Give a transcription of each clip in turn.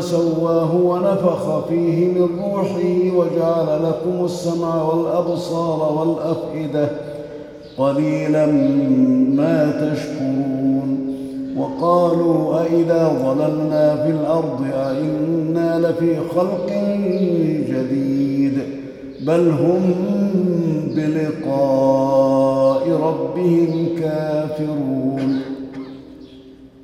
سواه ونفخ فيه من روحه وجعل لكم السمع والأبصار والأفئدة قليلا ما تشكرون. وقالوا أئذا ضللنا في الأرض أئنا لفي خلق جديد بل هم بلقاء ربهم كافرون.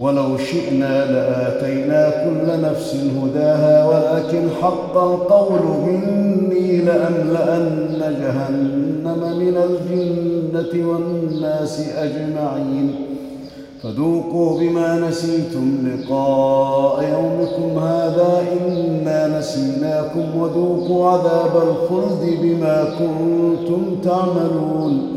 ولو شئنا لآتينا كل نفس هداها ولكن حق القول مني لأملأن جهنم من الجنة والناس أجمعين. فذوقوا بما نسيتم لقاء يومكم هذا إنا نسيناكم وذوقوا عذاب الخلد بما كنتم تعملون.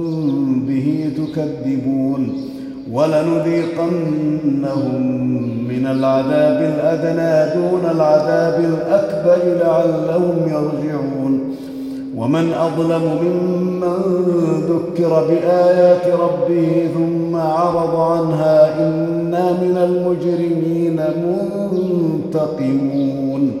به تكذبون ولنذيقنهم من العذاب الأدنى دون العذاب الأكبر لعلهم يرجعون. ومن أظلم ممن ذكر بآيات ربه ثم عرض عنها إنا من المجرمين منتقمون.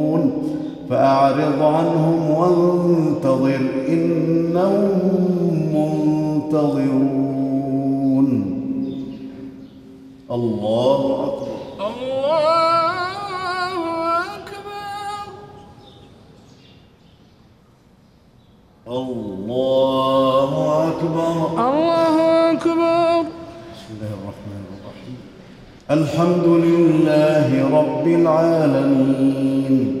فأعرض عنهم وانتظر إنهم منتظرون. الله أكبر. الله أكبر. الله أكبر. الله أكبر. بسم الله الرحمن الرحيم. الحمد لله رب العالمين.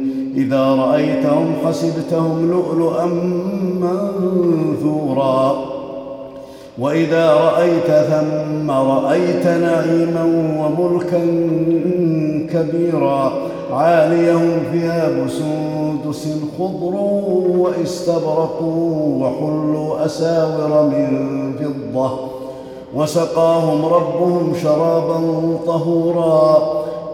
إذا رأيتهم حسبتهم لؤلؤا منثورا. وإذا رأيت ثم رأيت نعيما وملكا كبيرا عاليهم ثياب سندس خضر واستبرقوا وحلوا أساور من فضة. وسقاهم ربهم شرابا طهورا.